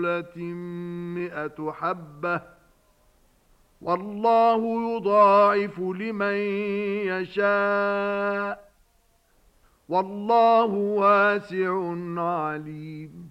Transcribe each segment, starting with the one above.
سُلَّةٍ مِئَةُ حَبَّةٍ. وَاللَّهُ يُضَاعِفُ لِمَن يَشَاءُ. وَاللَّهُ وَاسِعٌ عَلِيمٌ.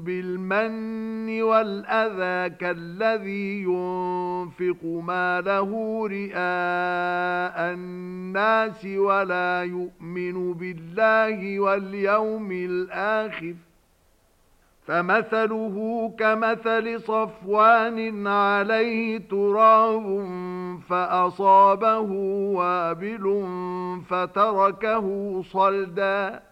بالمن والأذى كالذي ينفق ما له رئاء الناس ولا يؤمن بالله واليوم الآخر فمثله كمثل صفوان عليه تراب فأصابه وابل فتركه صلداً